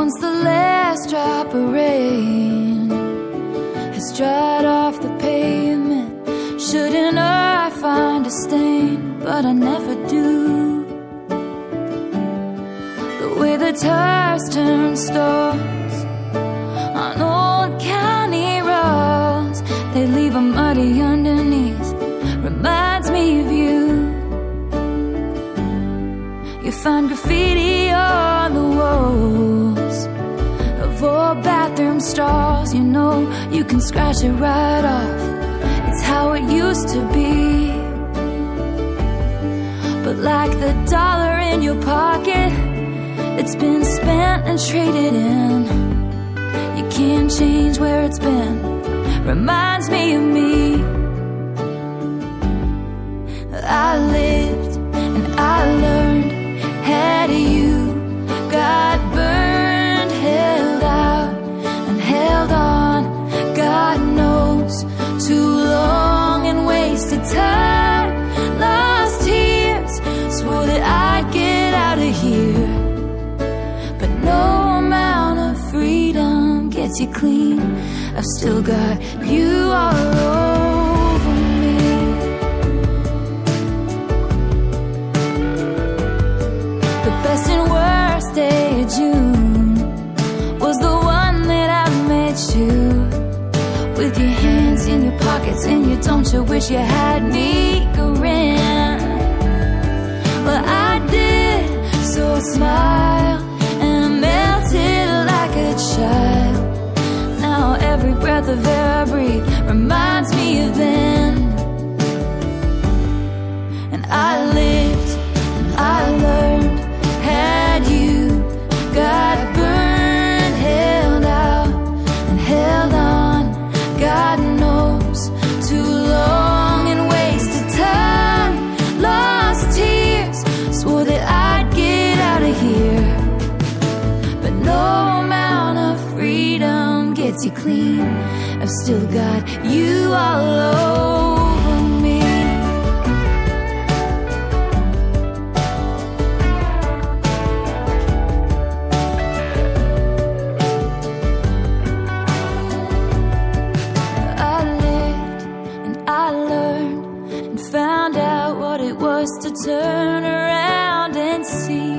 Once the last drop of rain The way tires turn stars on old county roads, they leave a muddy underneath. Reminds me of you. You find graffiti on the walls of old bathroom stalls. You know you can scratch it right off. It's how it used to be. But like the dollar in your pocket, it's been spent and traded in. You can't change where it's been. Reminds me of me. Freedom clean. I've still got you all over me. The best and worst day of June was the one that I met you. With your hands in your pockets and you don't you wish you had me grin? You got burned held out and held on, God knows, too long and wasted time, lost tears, swore that I'd get out of here. But no amount of freedom gets you clean. I've still got you all over I learned and found out what it was to turn around and see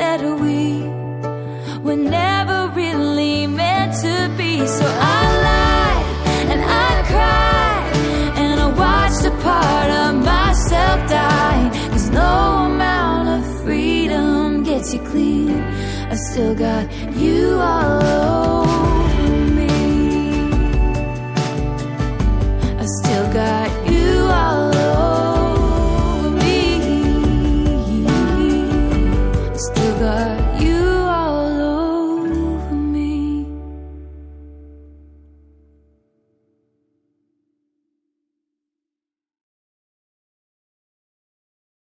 that we were never really meant to be. So I lied and I cried and I watched a part of myself die. Cause no amount of freedom gets you clean. I still got you all.